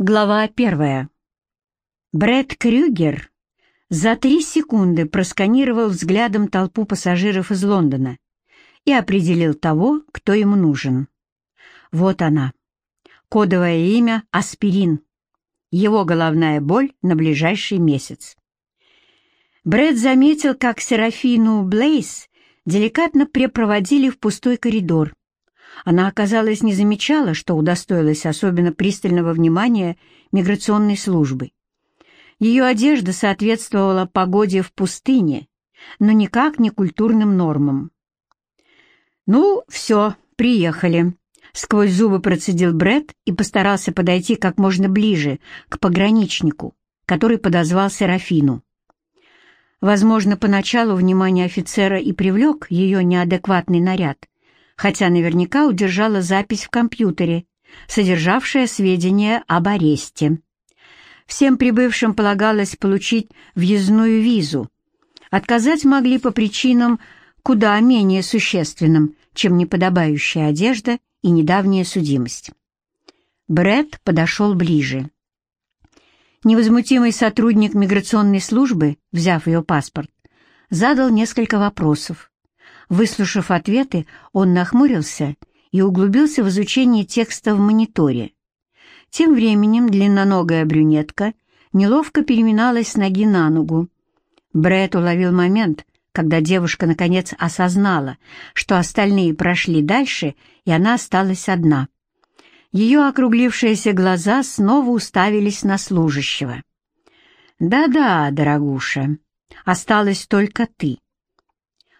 Глава первая. Брэд Крюгер за три секунды просканировал взглядом толпу пассажиров из Лондона и определил того, кто ему нужен. Вот она. Кодовое имя «Аспирин». Его головная боль на ближайший месяц. Брэд заметил, как Серафину Блейс деликатно препроводили в пустой коридор, она, оказалось, не замечала, что удостоилась особенно пристального внимания миграционной службы. Ее одежда соответствовала погоде в пустыне, но никак не культурным нормам. «Ну, все, приехали», — сквозь зубы процедил Бред и постарался подойти как можно ближе к пограничнику, который подозвал Серафину. Возможно, поначалу внимание офицера и привлек ее неадекватный наряд, хотя наверняка удержала запись в компьютере, содержавшая сведения об аресте. Всем прибывшим полагалось получить въездную визу. Отказать могли по причинам куда менее существенным, чем неподобающая одежда и недавняя судимость. Бред подошел ближе. Невозмутимый сотрудник миграционной службы, взяв ее паспорт, задал несколько вопросов. Выслушав ответы, он нахмурился и углубился в изучение текста в мониторе. Тем временем длинноногая брюнетка неловко переминалась с ноги на ногу. Брэд уловил момент, когда девушка наконец осознала, что остальные прошли дальше, и она осталась одна. Ее округлившиеся глаза снова уставились на служащего. «Да-да, дорогуша, осталась только ты.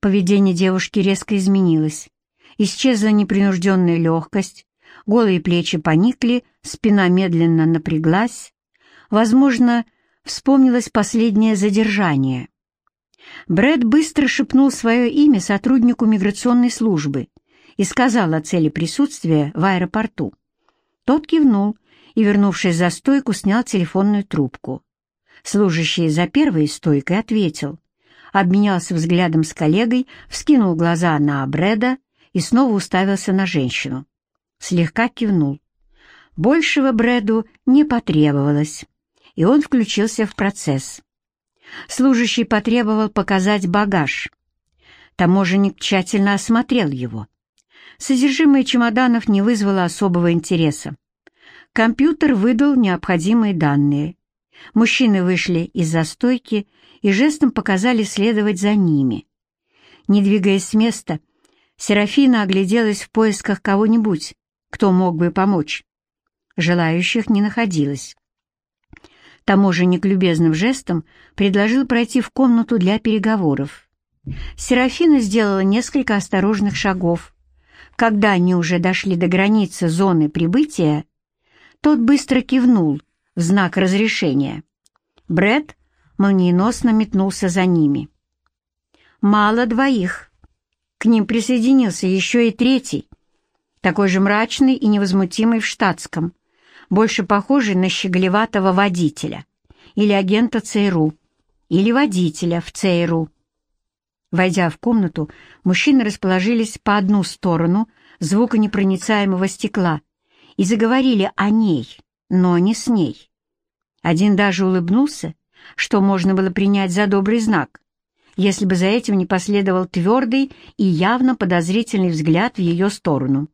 Поведение девушки резко изменилось. Исчезла непринужденная легкость, голые плечи поникли, спина медленно напряглась. Возможно, вспомнилось последнее задержание. Брэд быстро шепнул свое имя сотруднику миграционной службы и сказал о цели присутствия в аэропорту. Тот кивнул и, вернувшись за стойку, снял телефонную трубку. Служащий за первой стойкой ответил — обменялся взглядом с коллегой, вскинул глаза на Брэда и снова уставился на женщину. Слегка кивнул. Большего Брэду не потребовалось, и он включился в процесс. Служащий потребовал показать багаж. Таможенник тщательно осмотрел его. Содержимое чемоданов не вызвало особого интереса. Компьютер выдал необходимые данные. Мужчины вышли из застойки и жестом показали следовать за ними. Не двигаясь с места, Серафина огляделась в поисках кого-нибудь, кто мог бы помочь. Желающих не находилось. Таможенник любезным жестом предложил пройти в комнату для переговоров. Серафина сделала несколько осторожных шагов. Когда они уже дошли до границы зоны прибытия, тот быстро кивнул в знак разрешения. Бред молниеносно метнулся за ними. Мало двоих. К ним присоединился еще и третий, такой же мрачный и невозмутимый в штатском, больше похожий на щеголеватого водителя или агента ЦРУ, или водителя в ЦРУ. Войдя в комнату, мужчины расположились по одну сторону звуконепроницаемого стекла и заговорили о ней, но не с ней. Один даже улыбнулся что можно было принять за добрый знак, если бы за этим не последовал твердый и явно подозрительный взгляд в ее сторону.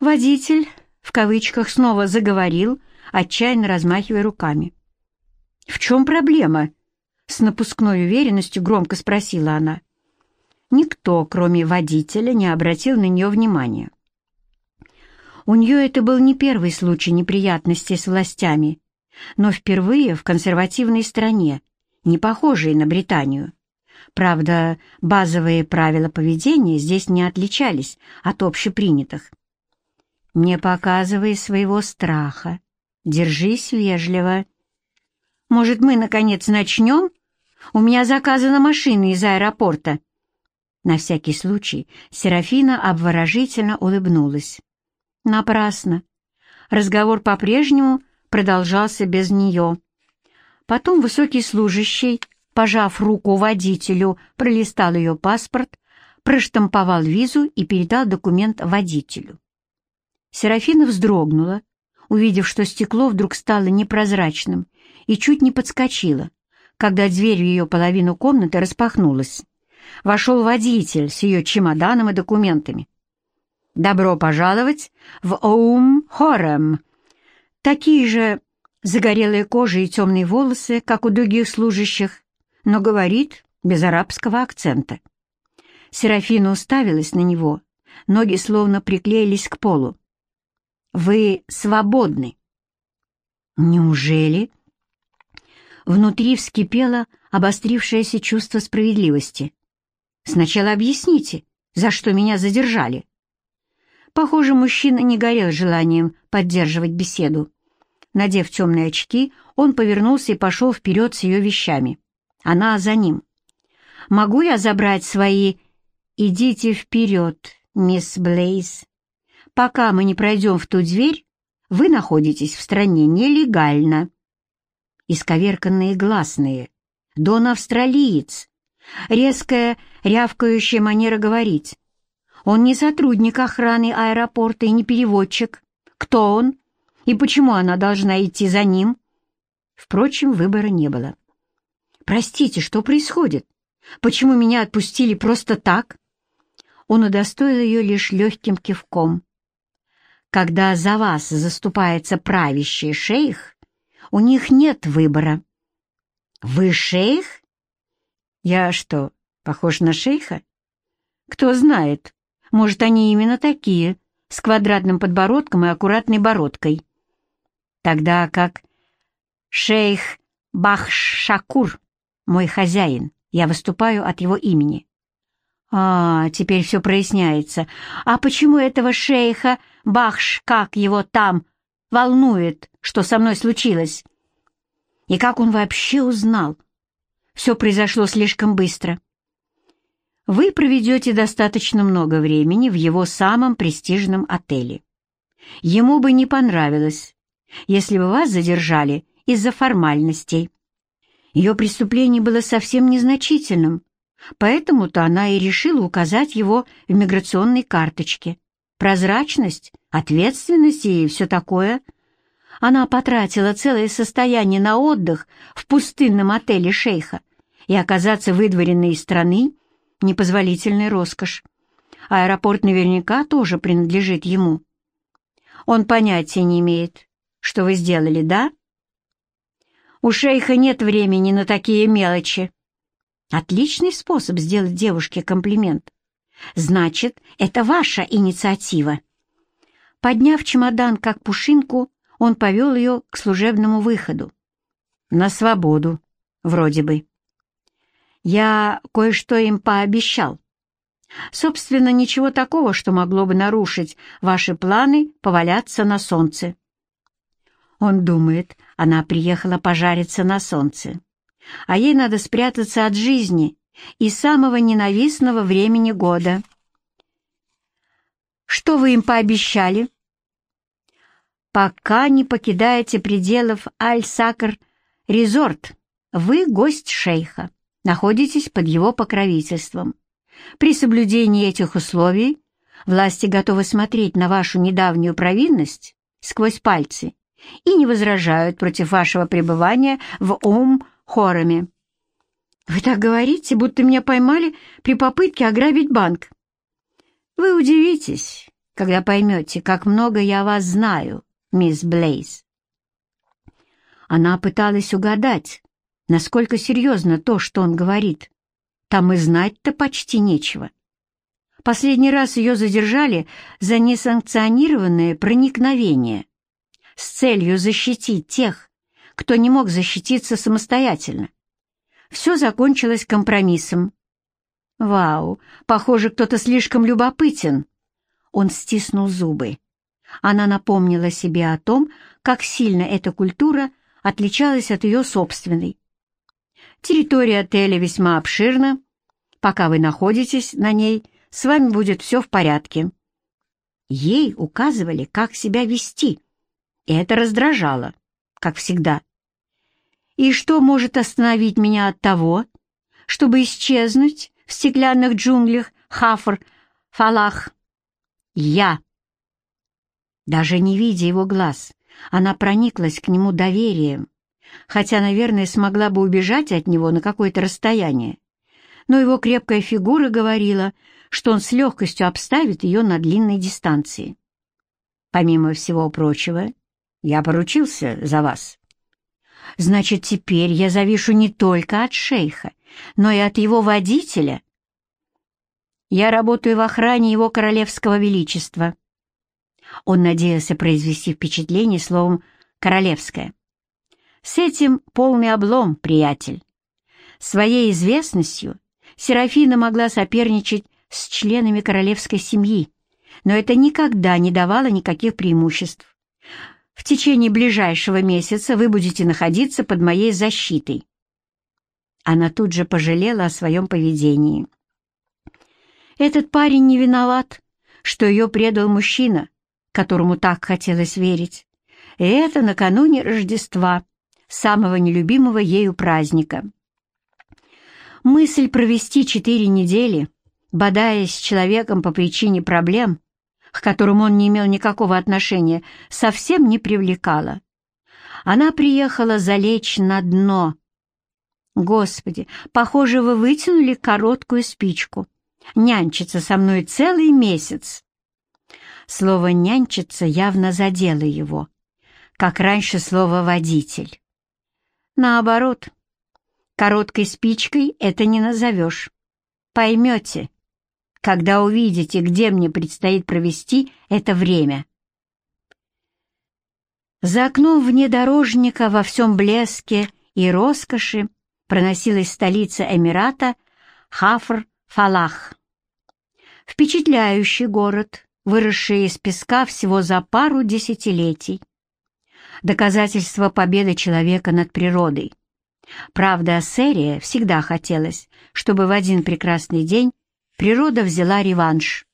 Водитель, в кавычках, снова заговорил, отчаянно размахивая руками. «В чем проблема?» — с напускной уверенностью громко спросила она. Никто, кроме водителя, не обратил на нее внимания. У нее это был не первый случай неприятностей с властями, но впервые в консервативной стране, не похожей на Британию. Правда, базовые правила поведения здесь не отличались от общепринятых. «Не показывай своего страха. Держись вежливо. Может, мы, наконец, начнем? У меня заказана машина из аэропорта». На всякий случай Серафина обворожительно улыбнулась. Напрасно. Разговор по-прежнему продолжался без нее. Потом высокий служащий, пожав руку водителю, пролистал ее паспорт, проштамповал визу и передал документ водителю. Серафина вздрогнула, увидев, что стекло вдруг стало непрозрачным, и чуть не подскочила, когда дверь в ее половину комнаты распахнулась. Вошел водитель с ее чемоданом и документами. «Добро пожаловать в Оум Хорем!» Такие же загорелые кожи и темные волосы, как у других служащих, но говорит без арабского акцента. Серафина уставилась на него, ноги словно приклеились к полу. «Вы свободны». «Неужели?» Внутри вскипело обострившееся чувство справедливости. «Сначала объясните, за что меня задержали?» Похоже, мужчина не горел желанием поддерживать беседу. Надев темные очки, он повернулся и пошел вперед с ее вещами. Она за ним. «Могу я забрать свои...» «Идите вперед, мисс Блейз. Пока мы не пройдем в ту дверь, вы находитесь в стране нелегально». Исковерканные гласные. Дон австралиец. Резкая, рявкающая манера говорить. Он не сотрудник охраны аэропорта и не переводчик. Кто он? И почему она должна идти за ним? Впрочем, выбора не было. «Простите, что происходит? Почему меня отпустили просто так?» Он удостоил ее лишь легким кивком. «Когда за вас заступается правящий шейх, у них нет выбора». «Вы шейх?» «Я что, похож на шейха?» «Кто знает, может, они именно такие, с квадратным подбородком и аккуратной бородкой. Тогда как шейх Бахшакур, мой хозяин, я выступаю от его имени. А, теперь все проясняется. А почему этого шейха Бахш, как его там, волнует, что со мной случилось? И как он вообще узнал? Все произошло слишком быстро вы проведете достаточно много времени в его самом престижном отеле. Ему бы не понравилось, если бы вас задержали из-за формальностей. Ее преступление было совсем незначительным, поэтому-то она и решила указать его в миграционной карточке. Прозрачность, ответственность и все такое. Она потратила целое состояние на отдых в пустынном отеле шейха, и оказаться выдворенной из страны непозволительная роскошь. Аэропорт наверняка тоже принадлежит ему. Он понятия не имеет, что вы сделали, да? У шейха нет времени на такие мелочи. Отличный способ сделать девушке комплимент. Значит, это ваша инициатива. Подняв чемодан как пушинку, он повел ее к служебному выходу. На свободу, вроде бы. Я кое-что им пообещал. Собственно, ничего такого, что могло бы нарушить ваши планы поваляться на солнце. Он думает, она приехала пожариться на солнце, а ей надо спрятаться от жизни и самого ненавистного времени года. Что вы им пообещали? Пока не покидаете пределов Аль-Сакр Резорт, вы гость шейха находитесь под его покровительством. При соблюдении этих условий власти готовы смотреть на вашу недавнюю провинность сквозь пальцы и не возражают против вашего пребывания в Ум-Хороме. Вы так говорите, будто меня поймали при попытке ограбить банк. Вы удивитесь, когда поймете, как много я вас знаю, мисс Блейз. Она пыталась угадать, насколько серьезно то, что он говорит. Там и знать-то почти нечего. Последний раз ее задержали за несанкционированное проникновение с целью защитить тех, кто не мог защититься самостоятельно. Все закончилось компромиссом. «Вау, похоже, кто-то слишком любопытен». Он стиснул зубы. Она напомнила себе о том, как сильно эта культура отличалась от ее собственной. Территория отеля весьма обширна. Пока вы находитесь на ней, с вами будет все в порядке». Ей указывали, как себя вести, и это раздражало, как всегда. И что может остановить меня от того, чтобы исчезнуть в стеклянных джунглях Хафр, Фалах? Я. Даже не видя его глаз, она прониклась к нему доверием, хотя, наверное, смогла бы убежать от него на какое-то расстояние. Но его крепкая фигура говорила, что он с легкостью обставит ее на длинной дистанции. Помимо всего прочего, я поручился за вас. Значит, теперь я завишу не только от шейха, но и от его водителя. Я работаю в охране его королевского величества. Он надеялся произвести впечатление словом «королевское». С этим полный облом, приятель. Своей известностью Серафина могла соперничать с членами королевской семьи, но это никогда не давало никаких преимуществ. В течение ближайшего месяца вы будете находиться под моей защитой. Она тут же пожалела о своем поведении. Этот парень не виноват, что ее предал мужчина, которому так хотелось верить. И это накануне Рождества, самого нелюбимого ею праздника. Мысль провести четыре недели, бодаясь с человеком по причине проблем, к которым он не имел никакого отношения, совсем не привлекала. Она приехала залечь на дно. «Господи, похоже, вы вытянули короткую спичку. Нянчиться со мной целый месяц». Слово «нянчиться» явно задело его, как раньше слово «водитель». Наоборот, короткой спичкой это не назовешь. Поймете, когда увидите, где мне предстоит провести это время. За окном внедорожника во всем блеске и роскоши проносилась столица Эмирата Хафр-Фалах. Впечатляющий город, выросший из песка всего за пару десятилетий. Доказательство победы человека над природой. Правда, Серия всегда хотелось, чтобы в один прекрасный день природа взяла реванш.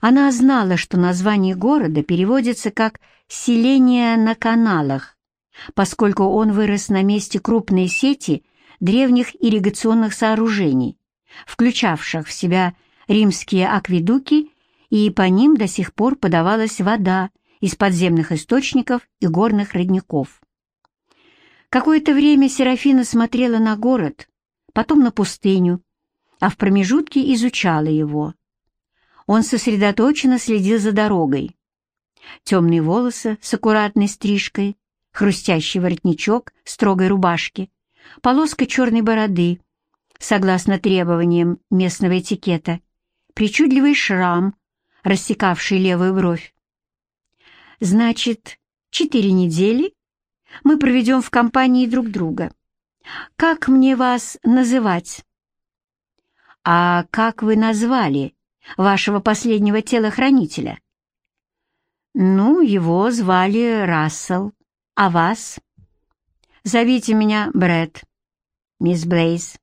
Она знала, что название города переводится как «селение на каналах», поскольку он вырос на месте крупной сети древних ирригационных сооружений, включавших в себя римские акведуки, и по ним до сих пор подавалась вода из подземных источников и горных родников. Какое-то время Серафина смотрела на город, потом на пустыню, а в промежутке изучала его. Он сосредоточенно следил за дорогой. Темные волосы с аккуратной стрижкой, хрустящий воротничок строгой рубашки, полоска черной бороды, согласно требованиям местного этикета, причудливый шрам, рассекавший левую бровь. «Значит, четыре недели мы проведем в компании друг друга. Как мне вас называть?» «А как вы назвали вашего последнего телохранителя?» «Ну, его звали Рассел. А вас?» «Зовите меня Брэд, мисс Блейз».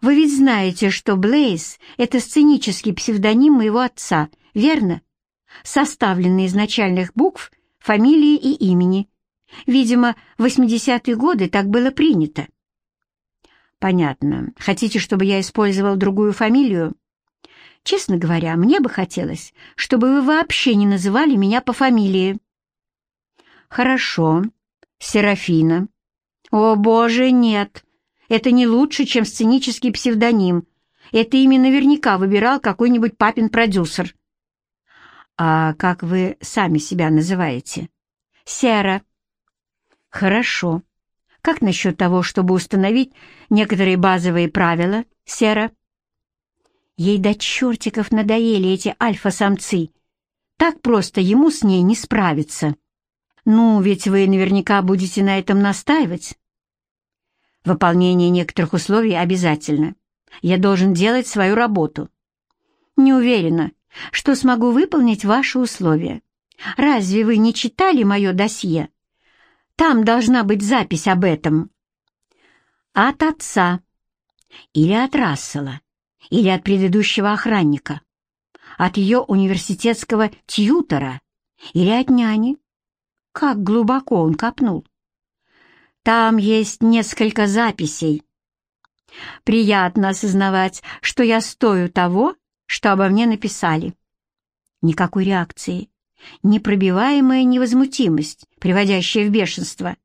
«Вы ведь знаете, что Блейз — это сценический псевдоним моего отца, верно? Составленный из начальных букв, фамилии и имени. Видимо, в 80-е годы так было принято». «Понятно. Хотите, чтобы я использовал другую фамилию?» «Честно говоря, мне бы хотелось, чтобы вы вообще не называли меня по фамилии». «Хорошо. Серафина». «О, боже, нет. Это не лучше, чем сценический псевдоним. Это имя наверняка выбирал какой-нибудь папин продюсер». «А как вы сами себя называете?» «Сера». «Хорошо. Как насчет того, чтобы установить некоторые базовые правила, Сера?» Ей до чертиков надоели эти альфа-самцы. Так просто ему с ней не справиться. Ну, ведь вы наверняка будете на этом настаивать. Выполнение некоторых условий обязательно. Я должен делать свою работу. Не уверена, что смогу выполнить ваши условия. Разве вы не читали мое досье? Там должна быть запись об этом. От отца или от Рассела, или от предыдущего охранника, от ее университетского тьютора или от няни. Как глубоко он копнул. Там есть несколько записей. Приятно осознавать, что я стою того, что обо мне написали. Никакой реакции, непробиваемая невозмутимость, приводящая в бешенство.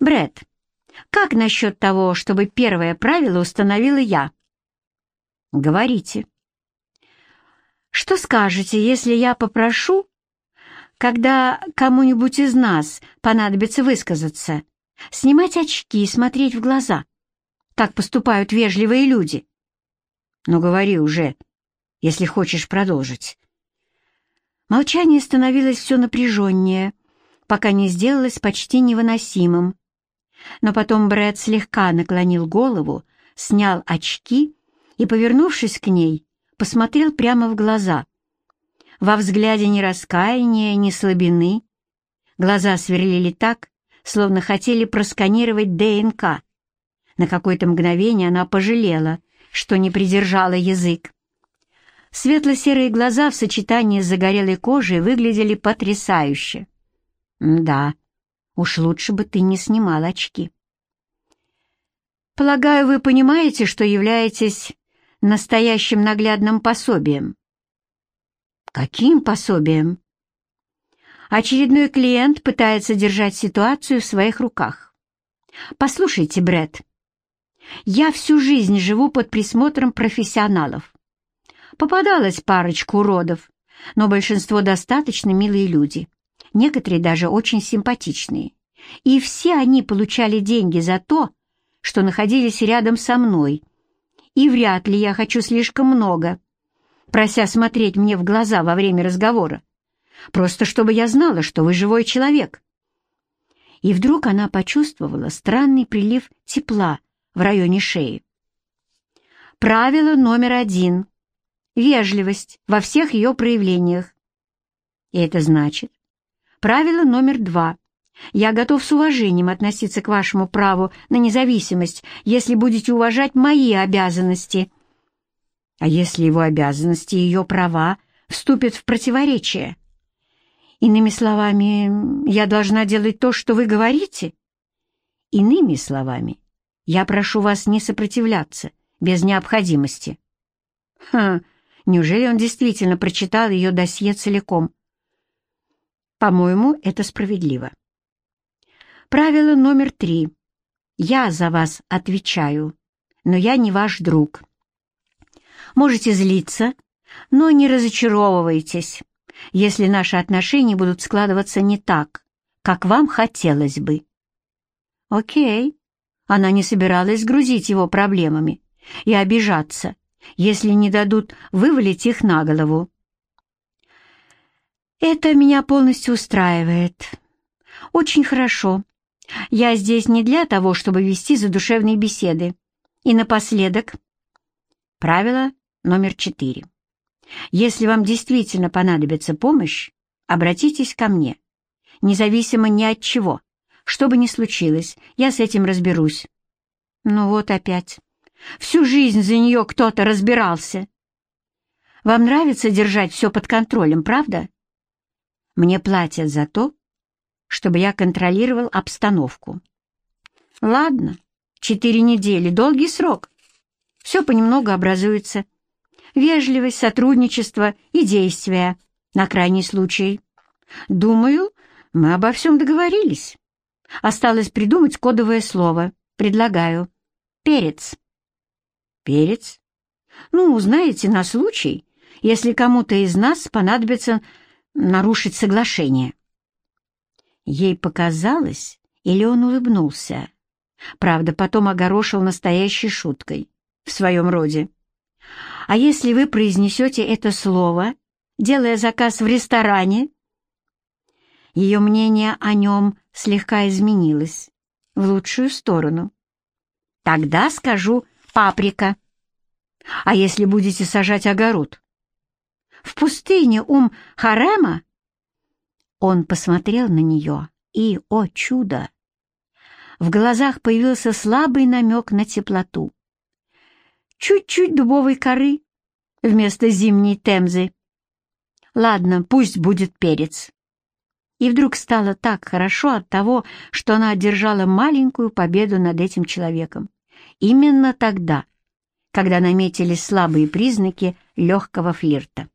Бред, как насчет того, чтобы первое правило установила я? Говорите. Что скажете, если я попрошу, когда кому-нибудь из нас понадобится высказаться, снимать очки и смотреть в глаза? Так поступают вежливые люди. Ну, говори уже, если хочешь продолжить. Молчание становилось все напряженнее, пока не сделалось почти невыносимым. Но потом Брэд слегка наклонил голову, снял очки и, повернувшись к ней, посмотрел прямо в глаза. Во взгляде ни раскаяния, ни слабины. Глаза сверлили так, словно хотели просканировать ДНК. На какое-то мгновение она пожалела, что не придержала язык. Светло-серые глаза в сочетании с загорелой кожей выглядели потрясающе. «Да, уж лучше бы ты не снимал очки». «Полагаю, вы понимаете, что являетесь настоящим наглядным пособием». «Каким пособием?» Очередной клиент пытается держать ситуацию в своих руках. «Послушайте, Брэд, я всю жизнь живу под присмотром профессионалов. Попадалась парочка уродов, но большинство достаточно милые люди, некоторые даже очень симпатичные. И все они получали деньги за то, что находились рядом со мной. И вряд ли я хочу слишком много, прося смотреть мне в глаза во время разговора, просто чтобы я знала, что вы живой человек. И вдруг она почувствовала странный прилив тепла в районе шеи. Правило номер один вежливость во всех ее проявлениях. И это значит, правило номер два. Я готов с уважением относиться к вашему праву на независимость, если будете уважать мои обязанности. А если его обязанности и ее права вступят в противоречие? Иными словами, я должна делать то, что вы говорите? Иными словами, я прошу вас не сопротивляться без необходимости. Ха, Неужели он действительно прочитал ее досье целиком? По-моему, это справедливо. Правило номер три. Я за вас отвечаю, но я не ваш друг. Можете злиться, но не разочаровывайтесь, если наши отношения будут складываться не так, как вам хотелось бы. Окей. Она не собиралась грузить его проблемами и обижаться, если не дадут вывалить их на голову. Это меня полностью устраивает. Очень хорошо. Я здесь не для того, чтобы вести задушевные беседы. И напоследок, правило номер четыре. Если вам действительно понадобится помощь, обратитесь ко мне. Независимо ни от чего. Что бы ни случилось, я с этим разберусь. Ну вот опять. Всю жизнь за нее кто-то разбирался. Вам нравится держать все под контролем, правда? Мне платят за то, чтобы я контролировал обстановку. Ладно, четыре недели, долгий срок. Все понемногу образуется. Вежливость, сотрудничество и действия на крайний случай. Думаю, мы обо всем договорились. Осталось придумать кодовое слово. Предлагаю. Перец. Перец? Ну, знаете, на случай, если кому-то из нас понадобится нарушить соглашение. Ей показалось, или он улыбнулся. Правда, потом огорошил настоящей шуткой, в своем роде. А если вы произнесете это слово, делая заказ в ресторане? Ее мнение о нем слегка изменилось, в лучшую сторону. Тогда скажу паприка. А если будете сажать огород? В пустыне ум Харема? Он посмотрел на нее, и, о чудо! В глазах появился слабый намек на теплоту. Чуть-чуть дубовой коры вместо зимней темзы. Ладно, пусть будет перец. И вдруг стало так хорошо от того, что она одержала маленькую победу над этим человеком. Именно тогда, когда наметились слабые признаки легкого флирта.